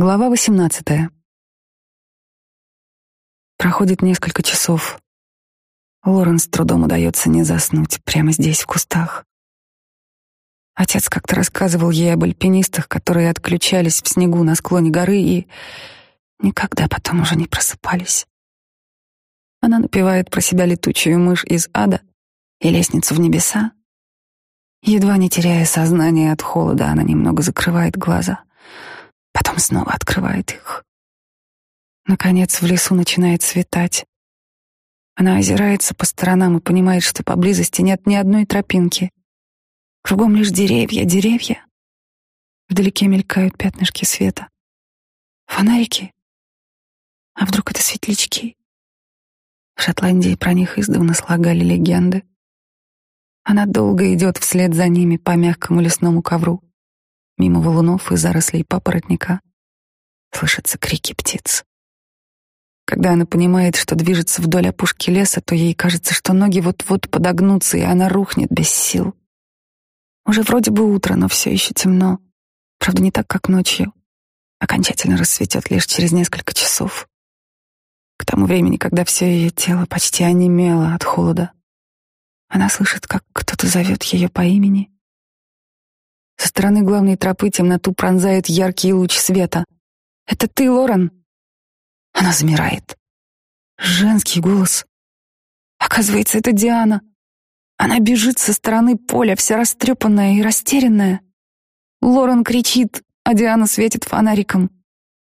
Глава 18. Проходит несколько часов. Лоренс с трудом удается не заснуть прямо здесь, в кустах. Отец как-то рассказывал ей об альпинистах, которые отключались в снегу на склоне горы и никогда потом уже не просыпались. Она напевает про себя летучую мышь из ада и лестницу в небеса. Едва не теряя сознание от холода, она немного закрывает глаза — потом снова открывает их. Наконец в лесу начинает светать. Она озирается по сторонам и понимает, что поблизости нет ни одной тропинки. Кругом лишь деревья, деревья. Вдалеке мелькают пятнышки света. Фонарики? А вдруг это светлячки? В Шотландии про них издавна слагали легенды. Она долго идет вслед за ними по мягкому лесному ковру. Мимо валунов и зарослей папоротника слышатся крики птиц. Когда она понимает, что движется вдоль опушки леса, то ей кажется, что ноги вот-вот подогнутся, и она рухнет без сил. Уже вроде бы утро, но все еще темно. Правда, не так, как ночью. Окончательно рассветет лишь через несколько часов. К тому времени, когда все ее тело почти онемело от холода, она слышит, как кто-то зовет ее по имени — со стороны главной тропы темноту пронзает яркий луч света. «Это ты, Лорен?» Она замирает. Женский голос. Оказывается, это Диана. Она бежит со стороны поля, вся растрепанная и растерянная. Лорен кричит, а Диана светит фонариком.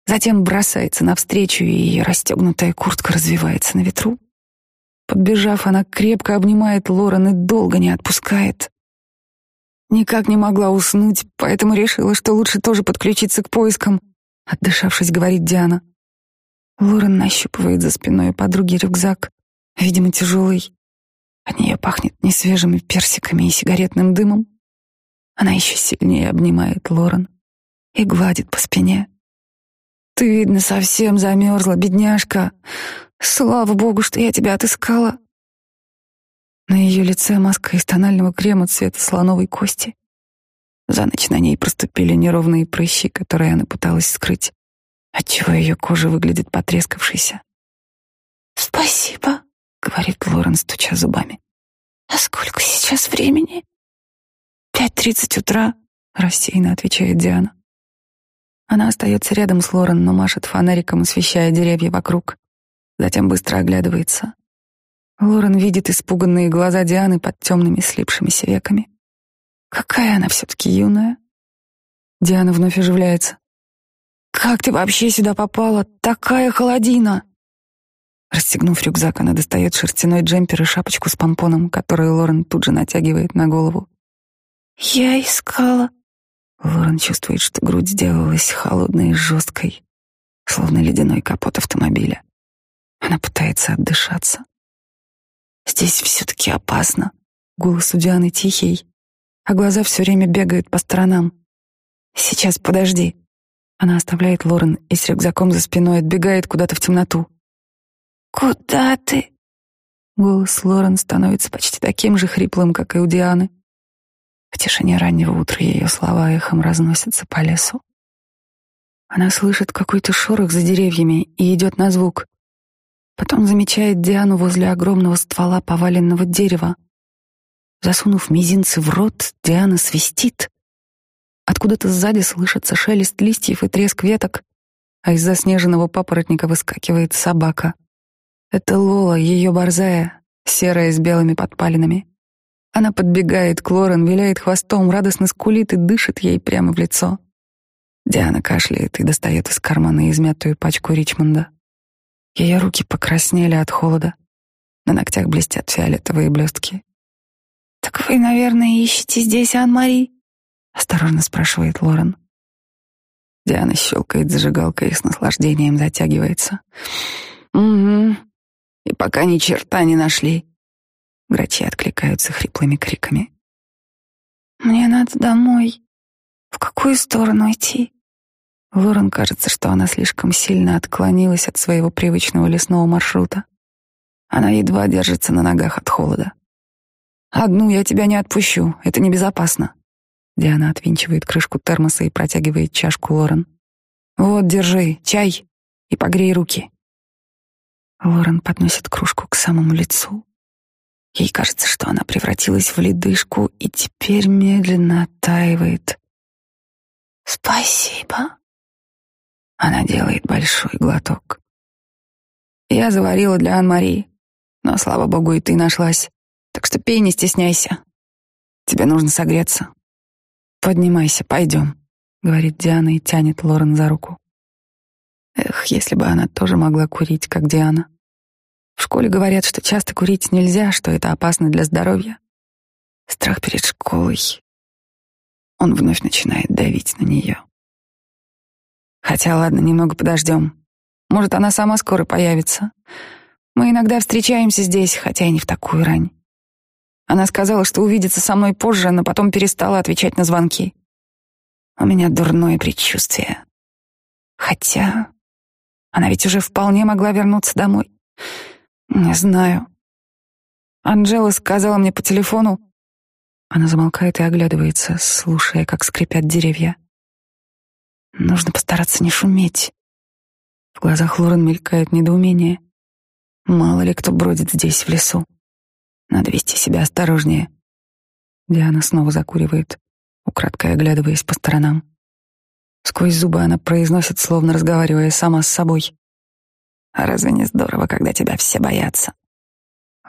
Затем бросается навстречу, и ее расстегнутая куртка развивается на ветру. Подбежав, она крепко обнимает Лорен и долго не отпускает. Никак не могла уснуть, поэтому решила, что лучше тоже подключиться к поискам. Отдышавшись, говорит Диана. Лорен нащупывает за спиной подруги рюкзак, видимо, тяжелый. От нее пахнет несвежими персиками и сигаретным дымом. Она еще сильнее обнимает Лорен и гладит по спине. «Ты, видно, совсем замерзла, бедняжка. Слава богу, что я тебя отыскала. На ее лице маска из тонального крема цвета слоновой кости. За ночь на ней проступили неровные прыщи, которые она пыталась скрыть, отчего ее кожа выглядит потрескавшейся. «Спасибо», — говорит Лорен, стуча зубами. «А сколько сейчас времени?» «Пять тридцать утра», — рассеянно отвечает Диана. Она остается рядом с Лорен, но машет фонариком, освещая деревья вокруг. Затем быстро оглядывается. Лорен видит испуганные глаза Дианы под темными слипшимися веками. Какая она все-таки юная. Диана вновь оживляется. «Как ты вообще сюда попала? Такая холодина!» Расстегнув рюкзак, она достает шерстяной джемпер и шапочку с помпоном, которую Лорен тут же натягивает на голову. «Я искала...» Лорен чувствует, что грудь сделалась холодной и жесткой, словно ледяной капот автомобиля. Она пытается отдышаться. Здесь все-таки опасно. Голос у Дианы тихий, а глаза все время бегают по сторонам. Сейчас, подожди. Она оставляет Лорен и с рюкзаком за спиной отбегает куда-то в темноту. Куда ты? Голос Лорен становится почти таким же хриплым, как и у Дианы. В тишине раннего утра ее слова эхом разносятся по лесу. Она слышит какой-то шорох за деревьями и идет на звук. Потом замечает Диану возле огромного ствола поваленного дерева. Засунув мизинцы в рот, Диана свистит. Откуда-то сзади слышится шелест листьев и треск веток, а из заснеженного папоротника выскакивает собака. Это Лола, ее борзая, серая с белыми подпалинами. Она подбегает к Лорен, виляет хвостом, радостно скулит и дышит ей прямо в лицо. Диана кашляет и достает из кармана измятую пачку Ричмонда. Ее руки покраснели от холода. На ногтях блестят фиолетовые блестки. «Так вы, наверное, ищете здесь Ан-Мари?» — осторожно спрашивает Лорен. Диана щелкает зажигалкой и с наслаждением затягивается. «Угу. И пока ни черта не нашли». Грачи откликаются хриплыми криками. «Мне надо домой. В какую сторону идти?» Лорен кажется, что она слишком сильно отклонилась от своего привычного лесного маршрута. Она едва держится на ногах от холода. «Одну я тебя не отпущу, это небезопасно». Диана отвинчивает крышку термоса и протягивает чашку Лорен. «Вот, держи, чай и погрей руки». Лорен подносит кружку к самому лицу. Ей кажется, что она превратилась в ледышку и теперь медленно оттаивает. «Спасибо», она делает большой глоток. Я заварила для Ан-Марии, Но, слава богу, и ты нашлась. Так что пей, не стесняйся. Тебе нужно согреться. Поднимайся, пойдем, — говорит Диана и тянет Лорен за руку. Эх, если бы она тоже могла курить, как Диана. В школе говорят, что часто курить нельзя, что это опасно для здоровья. Страх перед школой. Он вновь начинает давить на нее. Хотя ладно, немного подождем. Может, она сама скоро появится. Мы иногда встречаемся здесь, хотя и не в такую рань. Она сказала, что увидится со мной позже, но потом перестала отвечать на звонки. У меня дурное предчувствие. Хотя... Она ведь уже вполне могла вернуться домой. Не знаю. Анжела сказала мне по телефону... Она замолкает и оглядывается, слушая, как скрипят деревья. Нужно постараться не шуметь. В глазах Лорен мелькает недоумение. Мало ли кто бродит здесь, в лесу. Надо вести себя осторожнее. Диана снова закуривает, украдкой оглядываясь по сторонам. Сквозь зубы она произносит, словно разговаривая сама с собой. «А разве не здорово, когда тебя все боятся?»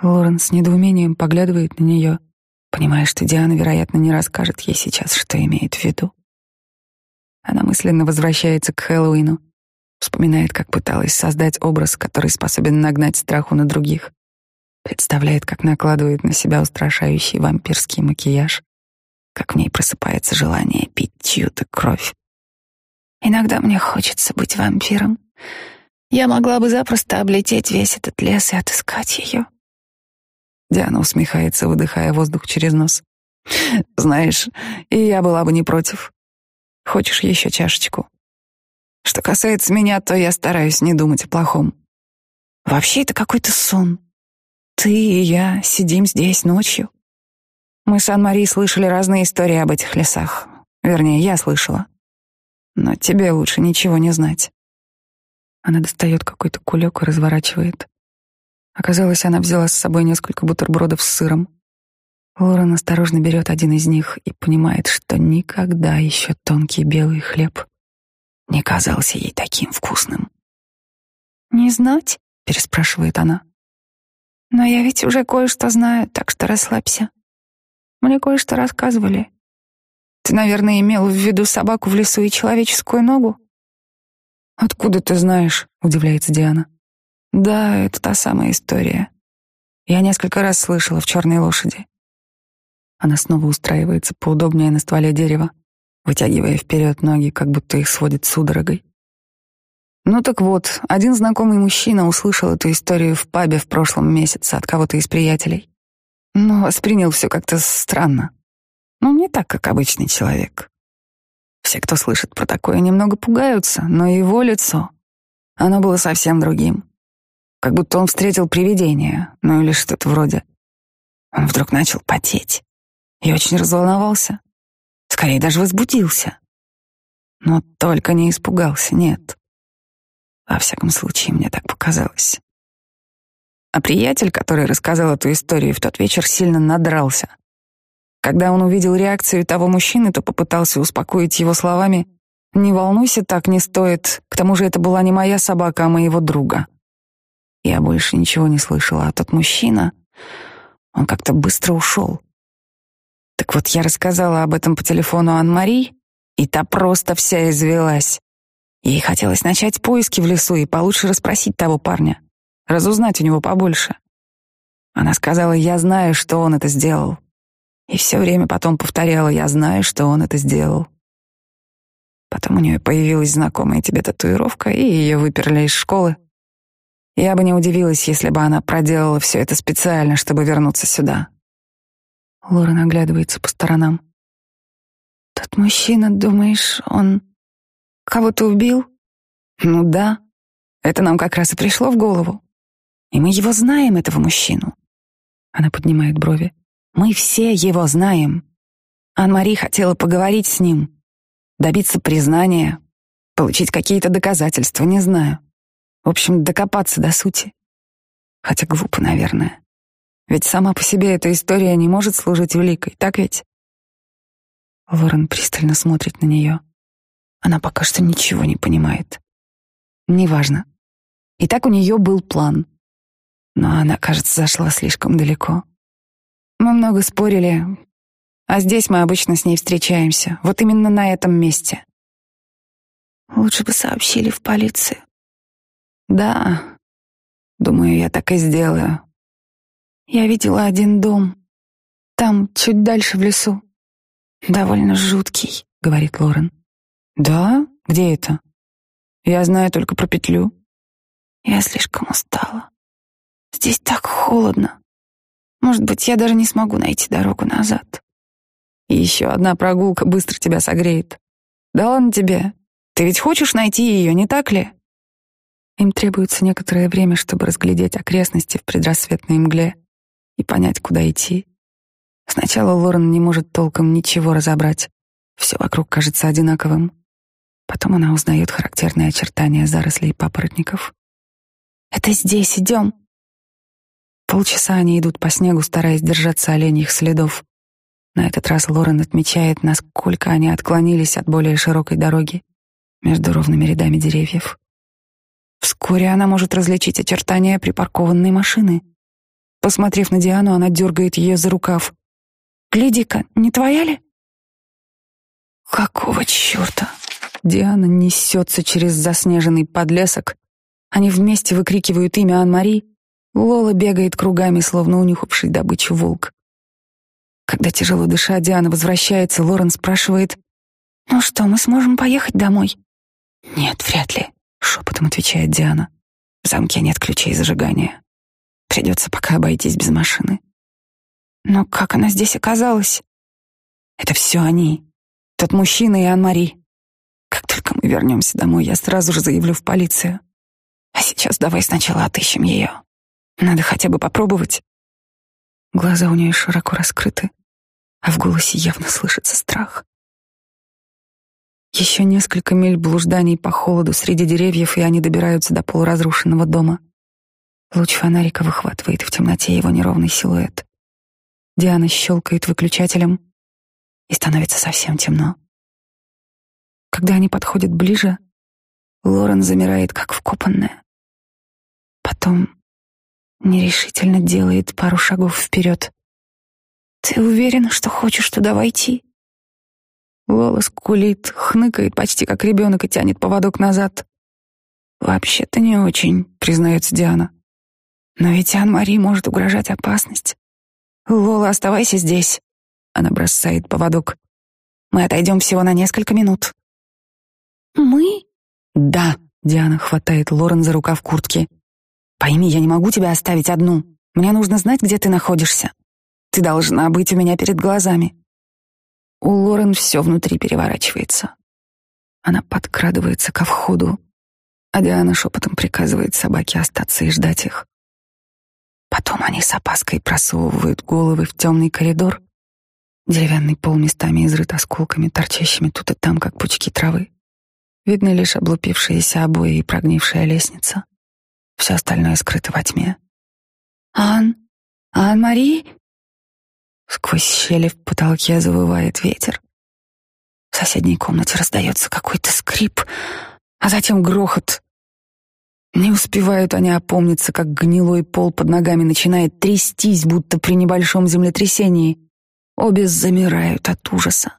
Лорен с недоумением поглядывает на нее, понимая, что Диана, вероятно, не расскажет ей сейчас, что имеет в виду. Она мысленно возвращается к Хэллоуину, вспоминает, как пыталась создать образ, который способен нагнать страху на других, представляет, как накладывает на себя устрашающий вампирский макияж, как в ней просыпается желание пить чью-то кровь. Иногда мне хочется быть вампиром. Я могла бы запросто облететь весь этот лес и отыскать ее. Диана усмехается, выдыхая воздух через нос. Знаешь, и я была бы не против. Хочешь еще чашечку? Что касается меня, то я стараюсь не думать о плохом. Вообще это какой-то сон. Ты и я сидим здесь ночью. Мы с Ан-Мари слышали разные истории об этих лесах. Вернее, я слышала. Но тебе лучше ничего не знать. Она достает какой-то кулек и разворачивает. Оказалось, она взяла с собой несколько бутербродов с сыром. Ворон осторожно берет один из них и понимает, что никогда еще тонкий белый хлеб не казался ей таким вкусным. «Не знать?» — переспрашивает она. «Но я ведь уже кое-что знаю, так что расслабься. Мне кое-что рассказывали. Ты, наверное, имел в виду собаку в лесу и человеческую ногу?» «Откуда ты знаешь?» — удивляется Диана. «Да, это та самая история. Я несколько раз слышала в «Черной лошади». А Она снова устраивается поудобнее на стволе дерева, вытягивая вперед ноги, как будто их сводит судорогой. Ну так вот, один знакомый мужчина услышал эту историю в пабе в прошлом месяце от кого-то из приятелей. Но воспринял все как-то странно. Ну, не так, как обычный человек. Все, кто слышит про такое, немного пугаются, но его лицо, оно было совсем другим. Как будто он встретил привидение, ну или что-то вроде. Он вдруг начал потеть и очень разволновался. Скорее даже возбудился. Но только не испугался, нет. Во всяком случае, мне так показалось. А приятель, который рассказал эту историю в тот вечер, сильно надрался. Когда он увидел реакцию того мужчины, то попытался успокоить его словами «Не волнуйся, так не стоит. К тому же это была не моя собака, а моего друга». Я больше ничего не слышала, а тот мужчина, он как-то быстро ушел. Так вот, я рассказала об этом по телефону Ан-Мари, и та просто вся извелась. Ей хотелось начать поиски в лесу и получше расспросить того парня, разузнать у него побольше. Она сказала, я знаю, что он это сделал. И все время потом повторяла, я знаю, что он это сделал. Потом у нее появилась знакомая тебе татуировка, и ее выперли из школы. Я бы не удивилась, если бы она проделала все это специально, чтобы вернуться сюда. Лорен оглядывается по сторонам. «Тот мужчина, думаешь, он кого-то убил?» «Ну да, это нам как раз и пришло в голову. И мы его знаем, этого мужчину». Она поднимает брови. «Мы все его знаем. Ан-Мари хотела поговорить с ним, добиться признания, получить какие-то доказательства, не знаю. В общем, докопаться до сути. Хотя глупо, наверное. Ведь сама по себе эта история не может служить великой, так ведь? Лорен пристально смотрит на нее. Она пока что ничего не понимает. Неважно. И так у нее был план. Но она, кажется, зашла слишком далеко. Мы много спорили, а здесь мы обычно с ней встречаемся, вот именно на этом месте. Лучше бы сообщили в полицию. Да, думаю, я так и сделаю. Я видела один дом. Там, чуть дальше, в лесу. Довольно жуткий, говорит Лорен. Да? Где это? Я знаю только про петлю. Я слишком устала. Здесь так холодно. Может быть, я даже не смогу найти дорогу назад. И еще одна прогулка быстро тебя согреет. Да ладно тебе. Ты ведь хочешь найти ее, не так ли? Им требуется некоторое время, чтобы разглядеть окрестности в предрассветной мгле и понять, куда идти. Сначала Лорен не может толком ничего разобрать. Все вокруг кажется одинаковым. Потом она узнает характерные очертания зарослей папоротников. «Это здесь, идем!» Полчаса они идут по снегу, стараясь держаться оленьих следов. На этот раз Лорен отмечает, насколько они отклонились от более широкой дороги между ровными рядами деревьев. Вскоре она может различить очертания припаркованной машины — Посмотрев на Диану, она дергает ее за рукав. «Гляди-ка, не твоя ли?» «Какого черта?» Диана несется через заснеженный подлесок. Они вместе выкрикивают имя Ан-Мари. Лола бегает кругами, словно унюхавший добычу волк. Когда тяжело дыша, Диана возвращается, Лорен спрашивает. «Ну что, мы сможем поехать домой?» «Нет, вряд ли», — шепотом отвечает Диана. «В замке нет ключей зажигания». Придется пока обойтись без машины. Но как она здесь оказалась? Это все они. Тот мужчина и Ан-Мари. Как только мы вернемся домой, я сразу же заявлю в полицию. А сейчас давай сначала отыщем ее. Надо хотя бы попробовать. Глаза у нее широко раскрыты, а в голосе явно слышится страх. Еще несколько миль блужданий по холоду среди деревьев, и они добираются до полуразрушенного дома — Луч фонарика выхватывает в темноте его неровный силуэт. Диана щелкает выключателем, и становится совсем темно. Когда они подходят ближе, Лорен замирает, как вкопанная. Потом нерешительно делает пару шагов вперед. «Ты уверена, что хочешь туда войти?» Лола скулит, хныкает почти как ребенок и тянет поводок назад. «Вообще-то не очень», — признается Диана. Но ведь Ан-Мари может угрожать опасность. Лола, оставайся здесь. Она бросает поводок. Мы отойдем всего на несколько минут. Мы? Да. Диана хватает Лорен за рукав куртки. Пойми, я не могу тебя оставить одну. Мне нужно знать, где ты находишься. Ты должна быть у меня перед глазами. У Лорен все внутри переворачивается. Она подкрадывается ко входу, а Диана шепотом приказывает собаке остаться и ждать их. Потом они с опаской просовывают головы в темный коридор. Деревянный пол местами изрыт осколками, торчащими тут и там, как пучки травы. Видны лишь облупившиеся обои и прогнившая лестница. Все остальное скрыто во тьме. «Ан! Ан-Мари!» Сквозь щели в потолке завывает ветер. В соседней комнате раздается какой-то скрип, а затем грохот. Не успевают они опомниться, как гнилой пол под ногами начинает трястись, будто при небольшом землетрясении. Обе замирают от ужаса.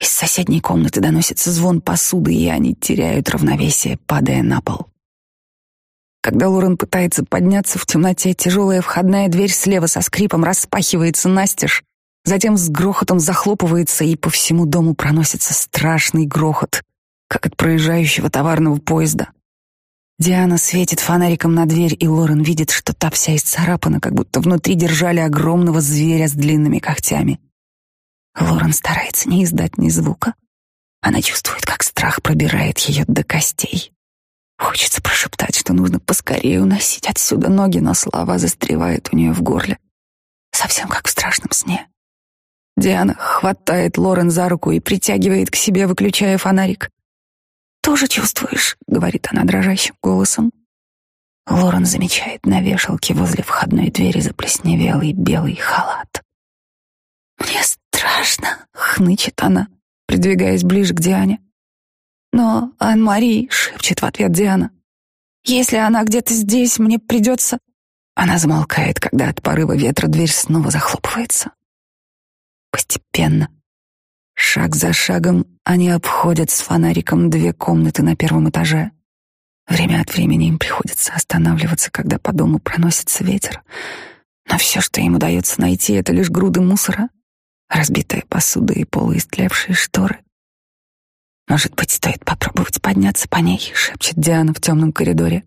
Из соседней комнаты доносится звон посуды, и они теряют равновесие, падая на пол. Когда Лорен пытается подняться в темноте, тяжелая входная дверь слева со скрипом распахивается настежь, затем с грохотом захлопывается, и по всему дому проносится страшный грохот, как от проезжающего товарного поезда. Диана светит фонариком на дверь, и Лорен видит, что та вся исцарапана, как будто внутри держали огромного зверя с длинными когтями. Лорен старается не издать ни звука. Она чувствует, как страх пробирает ее до костей. Хочется прошептать, что нужно поскорее уносить отсюда ноги, но слова застревает у нее в горле. Совсем как в страшном сне. Диана хватает Лорен за руку и притягивает к себе, выключая фонарик тоже чувствуешь?» — говорит она дрожащим голосом. Лорен замечает на вешалке возле входной двери заплесневелый белый халат. «Мне страшно!» — хнычет она, придвигаясь ближе к Диане. «Но Ан-Мари!» — шепчет в ответ Диана. «Если она где-то здесь, мне придется...» Она замолкает, когда от порыва ветра дверь снова захлопывается. Постепенно Шаг за шагом они обходят с фонариком две комнаты на первом этаже. Время от времени им приходится останавливаться, когда по дому проносится ветер. Но все, что им удается найти, это лишь груды мусора, разбитая посуда и полуистлевшие шторы. «Может быть, стоит попробовать подняться по ней», — шепчет Диана в темном коридоре.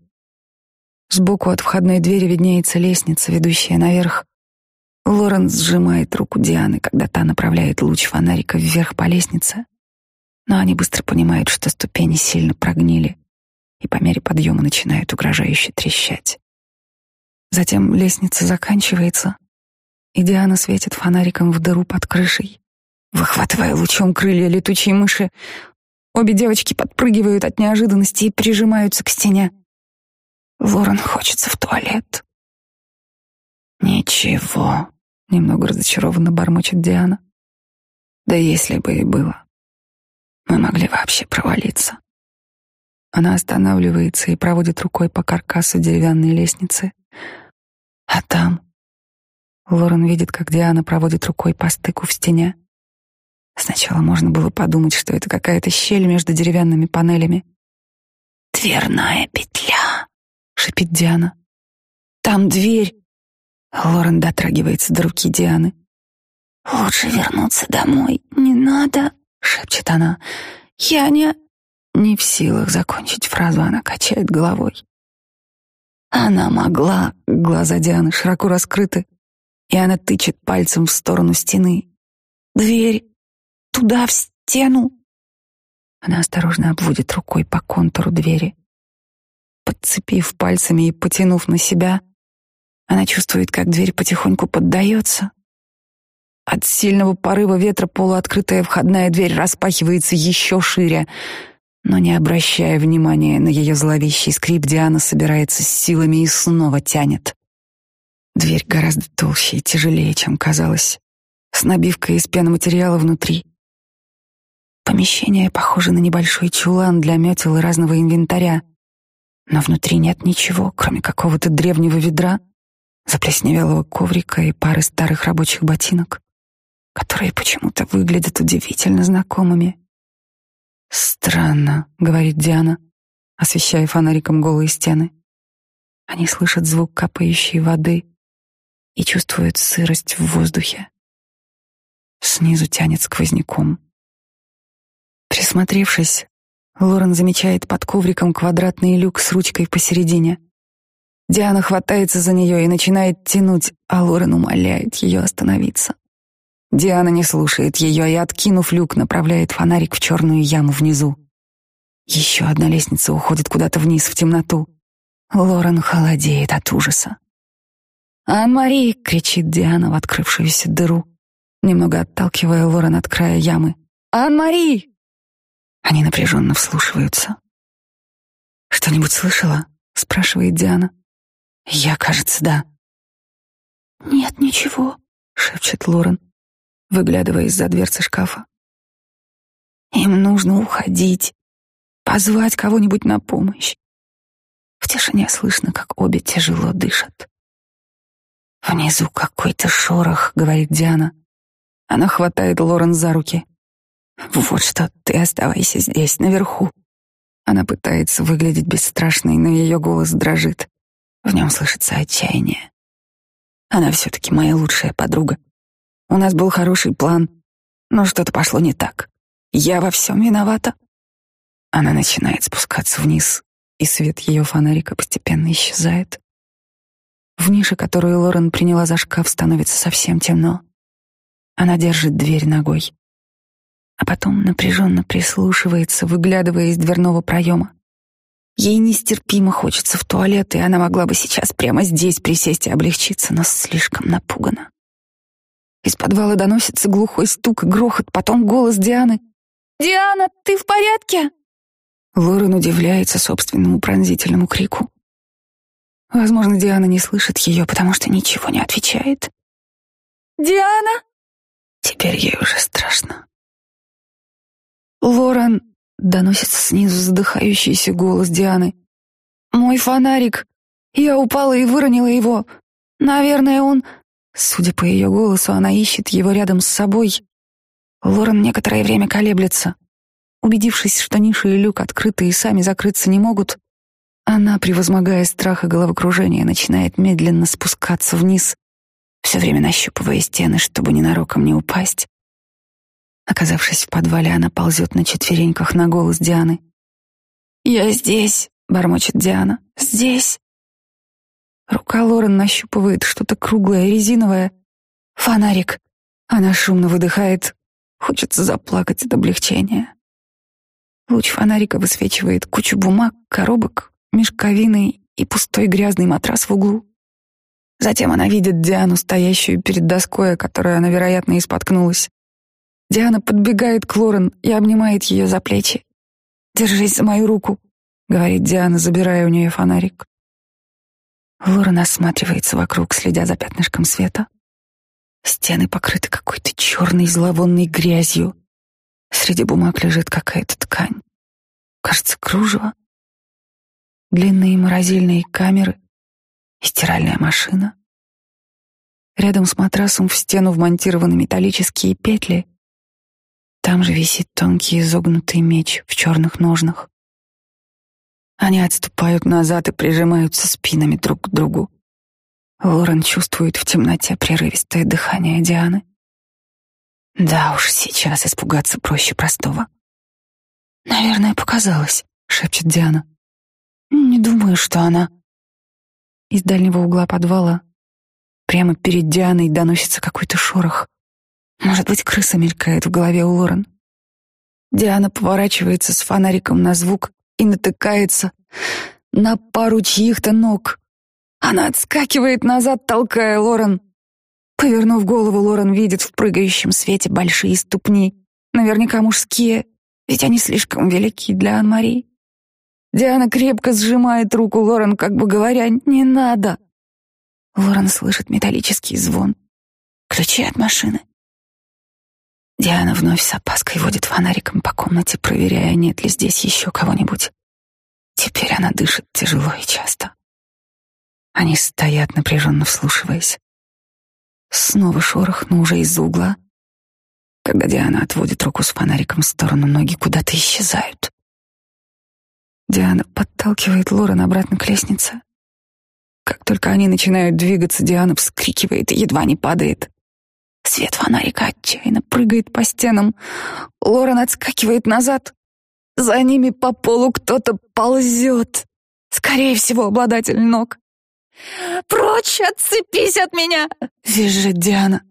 Сбоку от входной двери виднеется лестница, ведущая наверх. Лоренс сжимает руку Дианы, когда та направляет луч фонарика вверх по лестнице, но они быстро понимают, что ступени сильно прогнили и по мере подъема начинают угрожающе трещать. Затем лестница заканчивается, и Диана светит фонариком в дыру под крышей, выхватывая лучом крылья летучей мыши. Обе девочки подпрыгивают от неожиданности и прижимаются к стене. Лорен хочется в туалет. «Ничего», — немного разочарованно бормочет Диана. «Да если бы и было, мы могли вообще провалиться». Она останавливается и проводит рукой по каркасу деревянной лестницы. А там... Лорен видит, как Диана проводит рукой по стыку в стене. Сначала можно было подумать, что это какая-то щель между деревянными панелями. «Дверная петля!» — шипит Диана. «Там дверь!» Лорен дотрагивается до руки Дианы. «Лучше вернуться домой. Не надо!» — шепчет она. «Я не...» Не в силах закончить фразу, она качает головой. «Она могла!» — глаза Дианы широко раскрыты, и она тычет пальцем в сторону стены. «Дверь! Туда, в стену!» Она осторожно обводит рукой по контуру двери. Подцепив пальцами и потянув на себя — она чувствует, как дверь потихоньку поддается. От сильного порыва ветра полуоткрытая входная дверь распахивается еще шире, но не обращая внимания на ее зловещий скрип, Диана собирается с силами и снова тянет. Дверь гораздо толще и тяжелее, чем казалось, с набивкой из пеноматериала внутри. Помещение похоже на небольшой чулан для метел и разного инвентаря, но внутри нет ничего, кроме какого-то древнего ведра — заплесневелого коврика и пары старых рабочих ботинок, которые почему-то выглядят удивительно знакомыми. «Странно», — говорит Диана, освещая фонариком голые стены. Они слышат звук капающей воды и чувствуют сырость в воздухе. Снизу тянет сквозняком. Присмотревшись, Лорен замечает под ковриком квадратный люк с ручкой посередине — Диана хватается за нее и начинает тянуть, а Лорен умоляет ее остановиться. Диана не слушает ее и, откинув люк, направляет фонарик в черную яму внизу. Еще одна лестница уходит куда-то вниз в темноту. Лорен холодеет от ужаса. «Ан-Мари!» — кричит Диана в открывшуюся дыру, немного отталкивая Лорен от края ямы. «Ан-Мари!» Они напряженно вслушиваются. «Что-нибудь слышала?» — спрашивает Диана. Я, кажется, да. Нет ничего, шепчет Лорен, выглядывая из-за дверцы шкафа. Им нужно уходить, позвать кого-нибудь на помощь. В тишине слышно, как обе тяжело дышат. Внизу какой-то шорох, говорит Диана. Она хватает Лорен за руки. Вот что, ты оставайся здесь, наверху. Она пытается выглядеть бесстрашной, но ее голос дрожит. В нем слышится отчаяние. Она все-таки моя лучшая подруга. У нас был хороший план, но что-то пошло не так. Я во всем виновата. Она начинает спускаться вниз, и свет ее фонарика постепенно исчезает. В нише, которую Лорен приняла за шкаф, становится совсем темно. Она держит дверь ногой, а потом напряженно прислушивается, выглядывая из дверного проема. Ей нестерпимо хочется в туалет, и она могла бы сейчас прямо здесь присесть и облегчиться, но слишком напугана. Из подвала доносится глухой стук и грохот, потом голос Дианы. «Диана, ты в порядке?» Лорен удивляется собственному пронзительному крику. Возможно, Диана не слышит ее, потому что ничего не отвечает. «Диана!» Теперь ей уже страшно. Лорен Доносится снизу задыхающийся голос Дианы. «Мой фонарик! Я упала и выронила его! Наверное, он...» Судя по ее голосу, она ищет его рядом с собой. Лорен некоторое время колеблется. Убедившись, что ниша и люк открыты и сами закрыться не могут, она, превозмогая страх и головокружение, начинает медленно спускаться вниз, все время нащупывая стены, чтобы ненароком не упасть. Оказавшись в подвале, она ползет на четвереньках на голос Дианы. «Я здесь!» — бормочет Диана. «Здесь!» Рука Лорен нащупывает что-то круглое, резиновое. «Фонарик!» Она шумно выдыхает. Хочется заплакать от облегчения. Луч фонарика высвечивает кучу бумаг, коробок, мешковины и пустой грязный матрас в углу. Затем она видит Диану, стоящую перед доской, о которой она, вероятно, и споткнулась. Диана подбегает к Лорен и обнимает ее за плечи. «Держись за мою руку», — говорит Диана, забирая у нее фонарик. Лорен осматривается вокруг, следя за пятнышком света. Стены покрыты какой-то черной зловонной грязью. Среди бумаг лежит какая-то ткань. Кажется, кружево. Длинные морозильные камеры и стиральная машина. Рядом с матрасом в стену вмонтированы металлические петли — там же висит тонкий изогнутый меч в черных ножнах. Они отступают назад и прижимаются спинами друг к другу. Лорен чувствует в темноте прерывистое дыхание Дианы. Да уж, сейчас испугаться проще простого. «Наверное, показалось», — шепчет Диана. «Не думаю, что она...» Из дальнего угла подвала прямо перед Дианой доносится какой-то шорох. Может быть, крыса мелькает в голове у Лорен. Диана поворачивается с фонариком на звук и натыкается на пару чьих-то ног. Она отскакивает назад, толкая Лорен. Повернув голову, Лорен видит в прыгающем свете большие ступни, наверняка мужские, ведь они слишком велики для Анмарии. Диана крепко сжимает руку Лорен, как бы говоря, «Не надо!» Лорен слышит металлический звон. Ключи от машины. Диана вновь с опаской водит фонариком по комнате, проверяя, нет ли здесь еще кого-нибудь. Теперь она дышит тяжело и часто. Они стоят, напряженно вслушиваясь. Снова шорох, но уже из-за угла. Когда Диана отводит руку с фонариком в сторону, ноги куда-то исчезают. Диана подталкивает Лорен обратно к лестнице. Как только они начинают двигаться, Диана вскрикивает и едва не падает. Свет фонарика отчаянно прыгает по стенам. Лорен отскакивает назад. За ними по полу кто-то ползет. Скорее всего, обладатель ног. «Прочь, отцепись от меня!» — визжит Диана.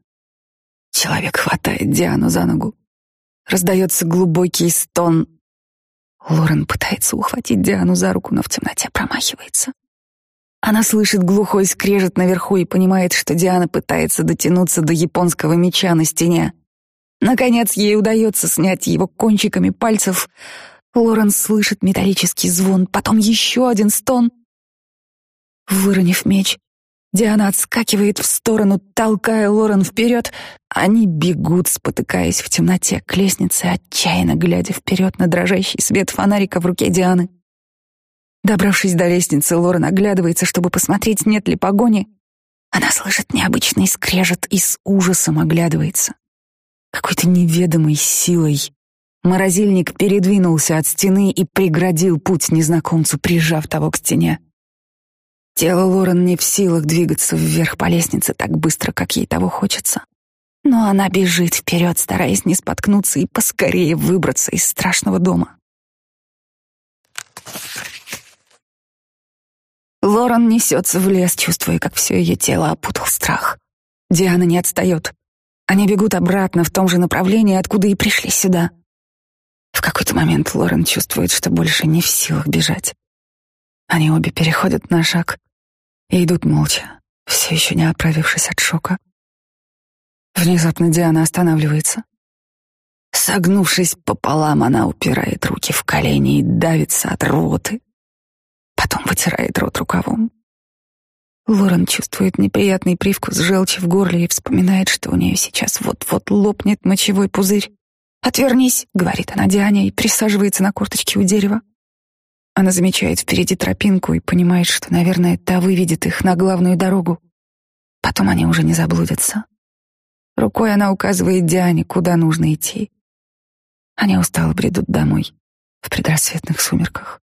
Человек хватает Диану за ногу. Раздается глубокий стон. Лорен пытается ухватить Диану за руку, но в темноте промахивается. Она слышит глухой скрежет наверху и понимает, что Диана пытается дотянуться до японского меча на стене. Наконец ей удается снять его кончиками пальцев. Лоренс слышит металлический звон, потом еще один стон. Выронив меч, Диана отскакивает в сторону, толкая Лорен вперед. Они бегут, спотыкаясь в темноте к лестнице, отчаянно глядя вперед на дрожащий свет фонарика в руке Дианы. Добравшись до лестницы, Лорен оглядывается, чтобы посмотреть, нет ли погони. Она слышит необычный скрежет и с ужасом оглядывается. Какой-то неведомой силой. Морозильник передвинулся от стены и преградил путь незнакомцу, прижав того к стене. Тело Лорен не в силах двигаться вверх по лестнице так быстро, как ей того хочется. Но она бежит вперед, стараясь не споткнуться и поскорее выбраться из страшного дома. Лоран несется в лес, чувствуя, как все ее тело опутал страх. Диана не отстает. Они бегут обратно в том же направлении, откуда и пришли сюда. В какой-то момент Лорен чувствует, что больше не в силах бежать. Они обе переходят на шаг и идут молча, все еще не оправившись от шока. Внезапно Диана останавливается. Согнувшись пополам, она упирает руки в колени и давится от рвоты. Потом вытирает рот рукавом. Лорен чувствует неприятный привкус желчи в горле и вспоминает, что у нее сейчас вот-вот лопнет мочевой пузырь. «Отвернись», — говорит она Диане и присаживается на корточке у дерева. Она замечает впереди тропинку и понимает, что, наверное, та выведет их на главную дорогу. Потом они уже не заблудятся. Рукой она указывает Диане, куда нужно идти. Они устало бредут домой в предрассветных сумерках.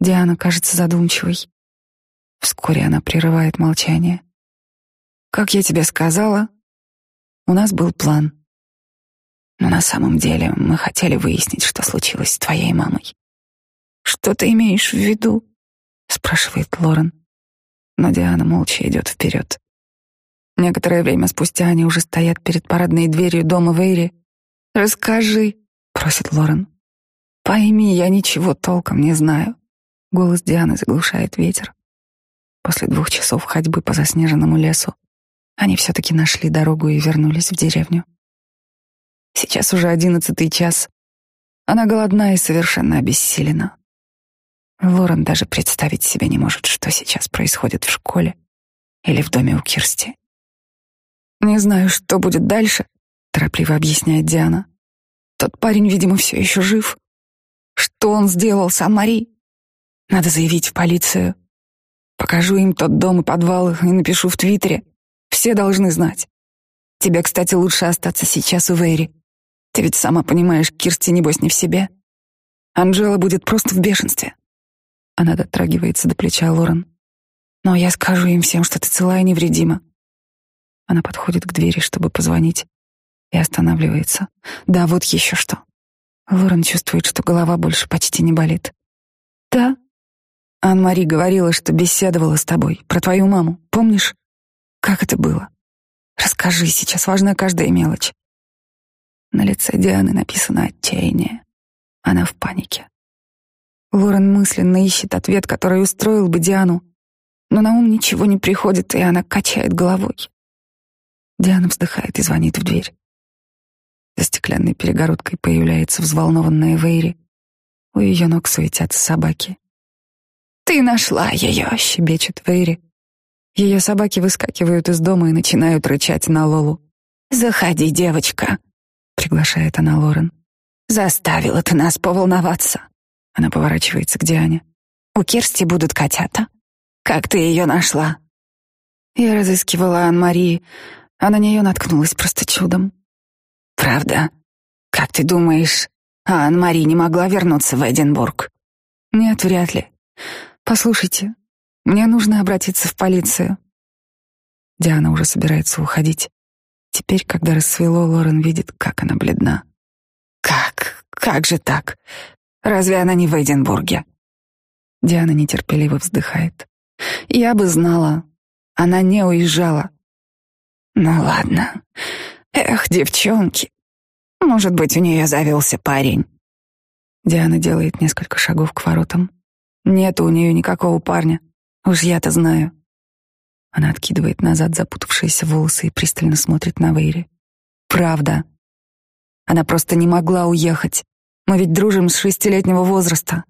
Диана кажется задумчивой. Вскоре она прерывает молчание. «Как я тебе сказала, у нас был план. Но на самом деле мы хотели выяснить, что случилось с твоей мамой». «Что ты имеешь в виду?» — спрашивает Лорен. Но Диана молча идет вперед. Некоторое время спустя они уже стоят перед парадной дверью дома Вейри. «Расскажи», — просит Лорен. «Пойми, я ничего толком не знаю. Голос Дианы заглушает ветер. После двух часов ходьбы по заснеженному лесу они все-таки нашли дорогу и вернулись в деревню. Сейчас уже одиннадцатый час. Она голодна и совершенно обессилена. Лорен даже представить себе не может, что сейчас происходит в школе или в доме у Кирсти. «Не знаю, что будет дальше», — торопливо объясняет Диана. «Тот парень, видимо, все еще жив. Что он сделал с Амари?» Надо заявить в полицию. Покажу им тот дом и подвал и напишу в Твиттере. Все должны знать. Тебе, кстати, лучше остаться сейчас у Вэри. Ты ведь сама понимаешь, Кирсти, небось, не в себе. Анжела будет просто в бешенстве. Она дотрагивается до плеча Лорен. Но я скажу им всем, что ты целая и невредима. Она подходит к двери, чтобы позвонить, и останавливается. Да, вот еще что. Лорен чувствует, что голова больше почти не болит. Да, Анна-Мари говорила, что беседовала с тобой, про твою маму. Помнишь, как это было? Расскажи, сейчас важна каждая мелочь. На лице Дианы написано отчаяние. Она в панике. Лорен мысленно ищет ответ, который устроил бы Диану, но на ум ничего не приходит, и она качает головой. Диана вздыхает и звонит в дверь. За стеклянной перегородкой появляется взволнованная Вейри. У ее ног суетятся собаки. Ты нашла ее, щебечет Вэри. Ее собаки выскакивают из дома и начинают рычать на Лолу. «Заходи, девочка», — приглашает она Лорен. «Заставила ты нас поволноваться». Она поворачивается к Диане. «У Керсти будут котята. Как ты ее нашла?» Я разыскивала Ан-Марии, а на нее наткнулась просто чудом. «Правда? Как ты думаешь, Ан-Мари не могла вернуться в Эдинбург?» «Нет, вряд ли. «Послушайте, мне нужно обратиться в полицию». Диана уже собирается уходить. Теперь, когда рассвело, Лорен видит, как она бледна. «Как? Как же так? Разве она не в Эдинбурге?» Диана нетерпеливо вздыхает. «Я бы знала. Она не уезжала». «Ну ладно. Эх, девчонки. Может быть, у нее завелся парень». Диана делает несколько шагов к воротам. Нет у нее никакого парня. Уж я-то знаю. Она откидывает назад запутавшиеся волосы и пристально смотрит на Вейри. Правда. Она просто не могла уехать. Мы ведь дружим с шестилетнего возраста.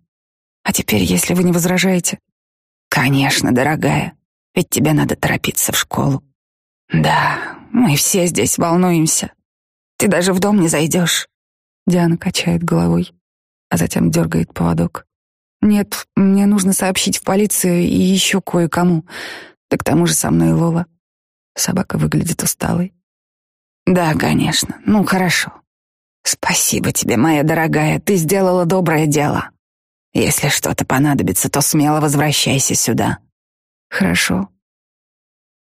А теперь, если вы не возражаете... Конечно, дорогая. Ведь тебе надо торопиться в школу. Да, мы все здесь волнуемся. Ты даже в дом не зайдешь. Диана качает головой, а затем дергает поводок. «Нет, мне нужно сообщить в полицию и еще кое-кому. Да к тому же со мной Лола». Собака выглядит усталой. «Да, конечно. Ну, хорошо. Спасибо тебе, моя дорогая. Ты сделала доброе дело. Если что-то понадобится, то смело возвращайся сюда». «Хорошо».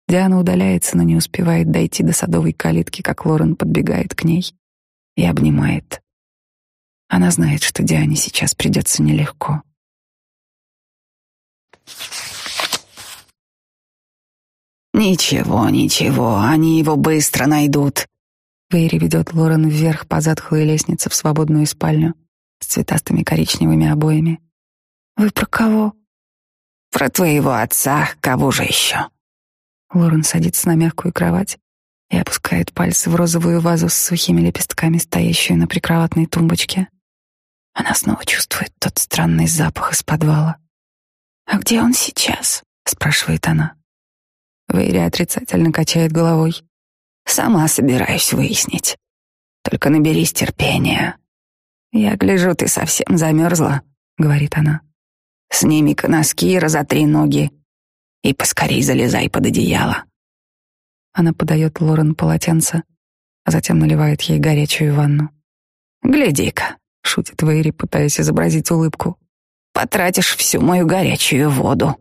Диана удаляется, но не успевает дойти до садовой калитки, как Лорен подбегает к ней и обнимает. Она знает, что Диане сейчас придется нелегко. «Ничего, ничего, они его быстро найдут». Вэйри ведет Лорен вверх по затхлой лестнице в свободную спальню с цветастыми коричневыми обоями. «Вы про кого?» «Про твоего отца, кого же еще?» Лорен садится на мягкую кровать и опускает пальцы в розовую вазу с сухими лепестками, стоящую на прикроватной тумбочке. Она снова чувствует тот странный запах из подвала. «А где он сейчас?» — спрашивает она. Вейри отрицательно качает головой. «Сама собираюсь выяснить. Только наберись терпения. Я гляжу, ты совсем замерзла», — говорит она. «Сними-ка носки и разотри ноги. И поскорей залезай под одеяло». Она подает Лорен полотенце, а затем наливает ей горячую ванну. «Гляди-ка», — шутит Вейри, пытаясь изобразить улыбку. Потратишь всю мою горячую воду».